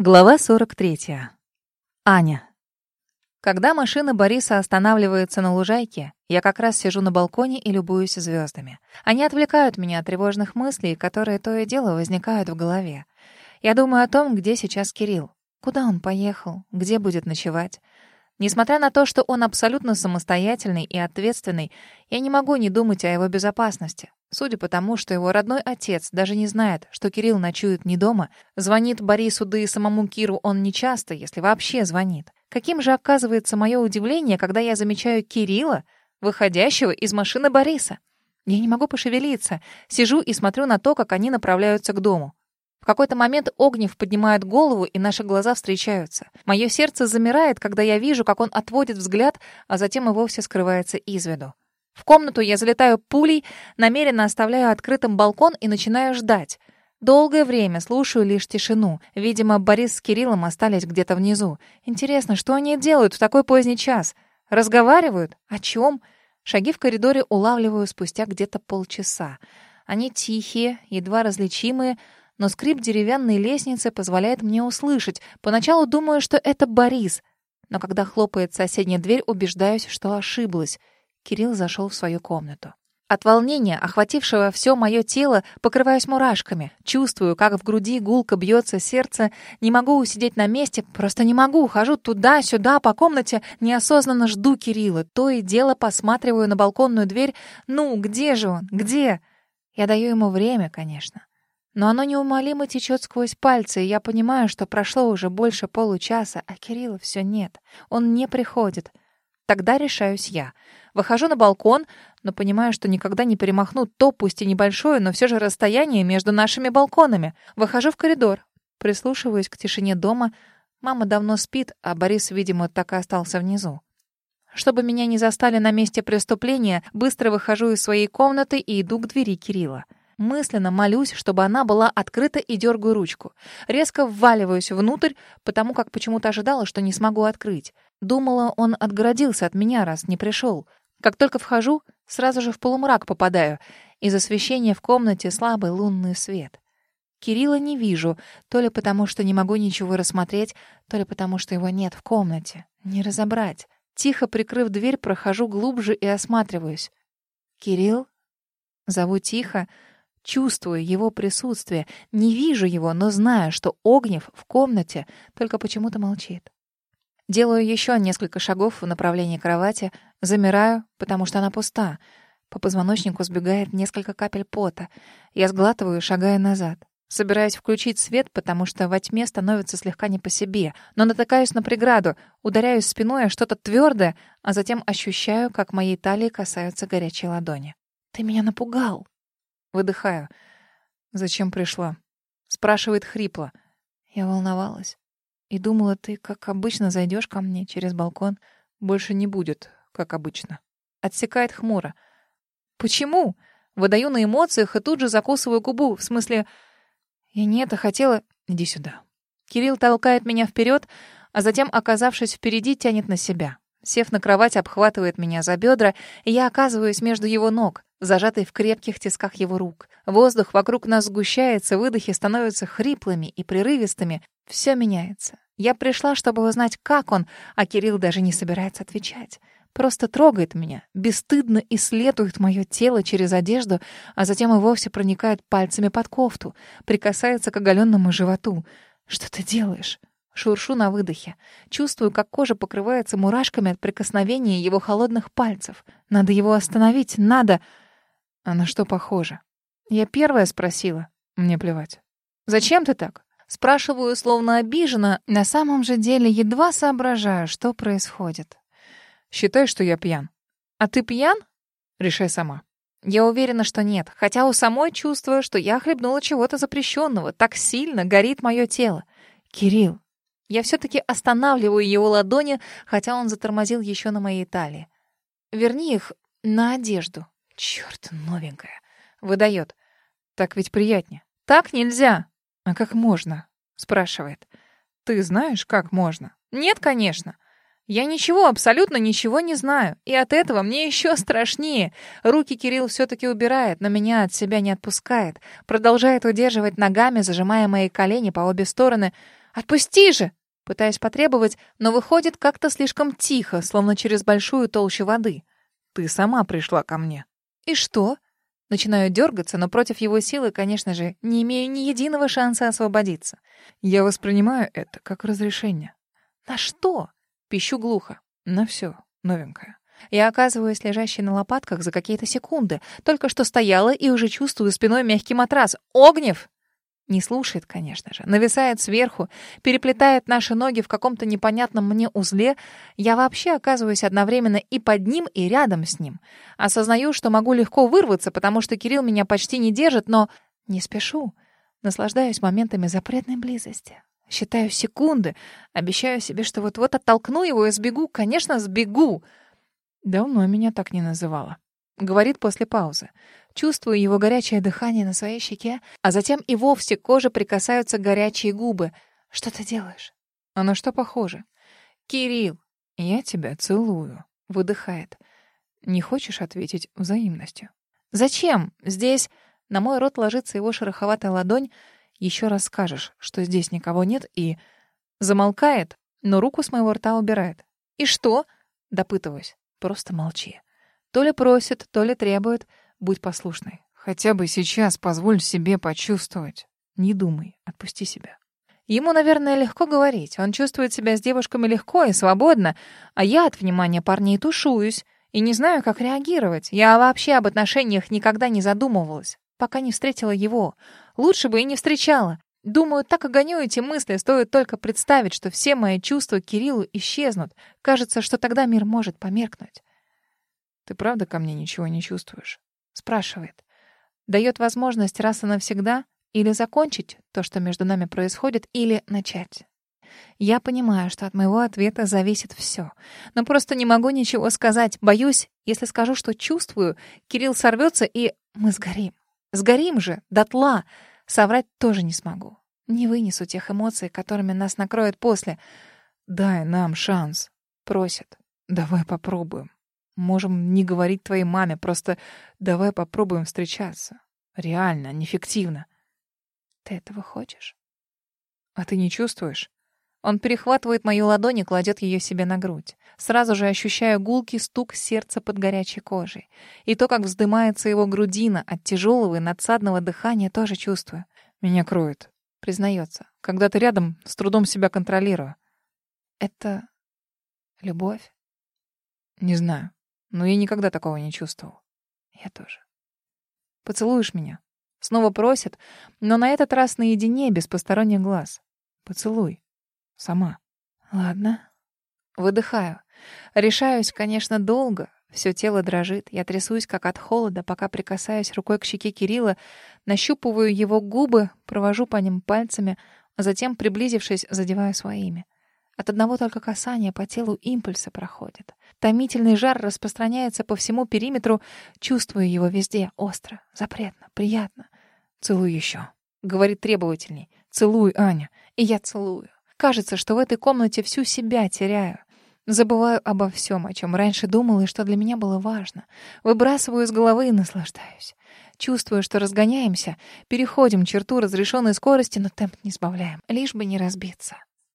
Глава 43. Аня. Когда машина Бориса останавливается на лужайке, я как раз сижу на балконе и любуюсь звездами. Они отвлекают меня от тревожных мыслей, которые то и дело возникают в голове. Я думаю о том, где сейчас Кирилл. Куда он поехал? Где будет ночевать? Несмотря на то, что он абсолютно самостоятельный и ответственный, я не могу не думать о его безопасности. Судя по тому, что его родной отец даже не знает, что Кирилл ночует не дома, звонит Борису, да и самому Киру он не часто, если вообще звонит. Каким же оказывается мое удивление, когда я замечаю Кирилла, выходящего из машины Бориса? Я не могу пошевелиться, сижу и смотрю на то, как они направляются к дому. В какой-то момент Огнев поднимает голову, и наши глаза встречаются. Мое сердце замирает, когда я вижу, как он отводит взгляд, а затем и вовсе скрывается из виду. В комнату я залетаю пулей, намеренно оставляю открытым балкон и начинаю ждать. Долгое время слушаю лишь тишину. Видимо, Борис с Кириллом остались где-то внизу. Интересно, что они делают в такой поздний час? Разговаривают? О чем? Шаги в коридоре улавливаю спустя где-то полчаса. Они тихие, едва различимые, но скрип деревянной лестницы позволяет мне услышать. Поначалу думаю, что это Борис, но когда хлопает соседняя дверь, убеждаюсь, что ошиблась. Кирилл зашел в свою комнату. От волнения, охватившего все мое тело, покрываюсь мурашками. Чувствую, как в груди гулко бьется сердце. Не могу усидеть на месте, просто не могу. Хожу туда-сюда по комнате, неосознанно жду Кирилла. То и дело посматриваю на балконную дверь. Ну, где же он? Где? Я даю ему время, конечно. Но оно неумолимо течет сквозь пальцы, и я понимаю, что прошло уже больше получаса, а Кирилла все нет. Он не приходит. Тогда решаюсь я. Выхожу на балкон, но понимаю, что никогда не перемахну то, пусть и небольшое, но все же расстояние между нашими балконами. Выхожу в коридор, прислушиваюсь к тишине дома. Мама давно спит, а Борис, видимо, так и остался внизу. Чтобы меня не застали на месте преступления, быстро выхожу из своей комнаты и иду к двери Кирилла. Мысленно молюсь, чтобы она была открыта и дергаю ручку. Резко вваливаюсь внутрь, потому как почему-то ожидала, что не смогу открыть. Думала, он отгородился от меня, раз не пришел. Как только вхожу, сразу же в полумрак попадаю. Из освещения в комнате слабый лунный свет. Кирилла не вижу, то ли потому, что не могу ничего рассмотреть, то ли потому, что его нет в комнате. Не разобрать. Тихо прикрыв дверь, прохожу глубже и осматриваюсь. «Кирилл?» Зову тихо, Чувствую его присутствие, не вижу его, но знаю, что Огнев в комнате, только почему-то молчит. Делаю еще несколько шагов в направлении кровати, замираю, потому что она пуста. По позвоночнику сбегает несколько капель пота. Я сглатываю, шагая назад. Собираюсь включить свет, потому что во тьме становится слегка не по себе, но натыкаюсь на преграду, ударяюсь спиной о что-то твердое, а затем ощущаю, как моей талии касаются горячие ладони. «Ты меня напугал!» Выдыхаю. «Зачем пришла?» Спрашивает хрипло. Я волновалась. И думала, ты, как обычно, зайдешь ко мне через балкон. Больше не будет, как обычно. Отсекает хмуро. «Почему?» Выдаю на эмоциях и тут же закусываю губу. В смысле, я не это хотела... Иди сюда. Кирилл толкает меня вперед, а затем, оказавшись впереди, тянет на себя. Сев на кровать, обхватывает меня за бедра, и я оказываюсь между его ног зажатый в крепких тисках его рук. Воздух вокруг нас сгущается, выдохи становятся хриплыми и прерывистыми. Все меняется. Я пришла, чтобы узнать, как он, а Кирилл даже не собирается отвечать. Просто трогает меня, бесстыдно исследует мое тело через одежду, а затем и вовсе проникает пальцами под кофту, прикасается к оголенному животу. «Что ты делаешь?» Шуршу на выдохе. Чувствую, как кожа покрывается мурашками от прикосновения его холодных пальцев. Надо его остановить, надо... А на что похоже? Я первая спросила. Мне плевать. Зачем ты так? Спрашиваю, словно обижена, на самом же деле едва соображаю, что происходит. Считай, что я пьян. А ты пьян? Решай сама. Я уверена, что нет, хотя у самой чувствую, что я хлебнула чего-то запрещенного. Так сильно горит мое тело. Кирилл. Я все-таки останавливаю его ладони, хотя он затормозил еще на моей талии. Верни их на одежду. Черт, новенькая. Выдает. Так ведь приятнее. Так нельзя. А как можно? Спрашивает. Ты знаешь, как можно? Нет, конечно. Я ничего, абсолютно ничего не знаю. И от этого мне еще страшнее. Руки Кирилл все-таки убирает, но меня от себя не отпускает. Продолжает удерживать ногами, зажимая мои колени по обе стороны. «Отпусти же!» Пытаюсь потребовать, но выходит как-то слишком тихо, словно через большую толщу воды. «Ты сама пришла ко мне». «И что?» Начинаю дергаться, но против его силы, конечно же, не имею ни единого шанса освободиться. Я воспринимаю это как разрешение. «На что?» Пищу глухо. «На все, новенькое». Я оказываюсь лежащей на лопатках за какие-то секунды. Только что стояла и уже чувствую спиной мягкий матрас. «Огнев!» Не слушает, конечно же. Нависает сверху, переплетает наши ноги в каком-то непонятном мне узле. Я вообще оказываюсь одновременно и под ним, и рядом с ним. Осознаю, что могу легко вырваться, потому что Кирилл меня почти не держит, но не спешу. Наслаждаюсь моментами запретной близости. Считаю секунды. Обещаю себе, что вот-вот оттолкну его и сбегу. Конечно, сбегу. Давно меня так не называла. Говорит после паузы. Чувствую его горячее дыхание на своей щеке, а затем и вовсе к коже прикасаются горячие губы. Что ты делаешь? А на что похоже? Кирилл, я тебя целую. Выдыхает. Не хочешь ответить взаимностью? Зачем? Здесь... На мой рот ложится его шероховатая ладонь. Еще раз скажешь, что здесь никого нет, и... Замолкает, но руку с моего рта убирает. «И что?» — допытываюсь. Просто молчи. То ли просит, то ли требует. Будь послушной. Хотя бы сейчас позволь себе почувствовать. Не думай, отпусти себя. Ему, наверное, легко говорить. Он чувствует себя с девушками легко и свободно, а я от внимания парней тушуюсь и не знаю, как реагировать. Я вообще об отношениях никогда не задумывалась, пока не встретила его. Лучше бы и не встречала. Думаю, так и гоню эти мысли, стоит только представить, что все мои чувства к Кириллу исчезнут. Кажется, что тогда мир может померкнуть. «Ты правда ко мне ничего не чувствуешь?» Спрашивает. Дает возможность раз и навсегда или закончить то, что между нами происходит, или начать. Я понимаю, что от моего ответа зависит все, но просто не могу ничего сказать. Боюсь, если скажу, что чувствую, Кирилл сорвется, и мы сгорим. Сгорим же, дотла. Соврать тоже не смогу. Не вынесу тех эмоций, которыми нас накроет после. «Дай нам шанс», — просит. «Давай попробуем». Можем не говорить твоей маме, просто давай попробуем встречаться. Реально, неэффективно. Ты этого хочешь? А ты не чувствуешь? Он перехватывает мою ладонь и кладет ее себе на грудь. Сразу же ощущаю гулкий стук сердца под горячей кожей. И то, как вздымается его грудина от тяжелого и надсадного дыхания, тоже чувствую. Меня кроет, признается. Когда ты рядом, с трудом себя контролирую. Это любовь? Не знаю. Но я никогда такого не чувствовал. Я тоже. Поцелуешь меня? Снова просит, но на этот раз наедине, без посторонних глаз. Поцелуй. Сама. Ладно. Выдыхаю. Решаюсь, конечно, долго. Все тело дрожит. Я трясусь, как от холода, пока прикасаюсь рукой к щеке Кирилла, нащупываю его губы, провожу по ним пальцами, а затем, приблизившись, задеваю своими. От одного только касания по телу импульсы проходят. Томительный жар распространяется по всему периметру. Чувствую его везде. Остро, запретно, приятно. «Целуй еще», — говорит требовательней. «Целуй, Аня». И я целую. Кажется, что в этой комнате всю себя теряю. Забываю обо всем, о чем раньше думала и что для меня было важно. Выбрасываю из головы и наслаждаюсь. Чувствую, что разгоняемся, переходим черту разрешенной скорости, но темп не сбавляем, лишь бы не разбиться.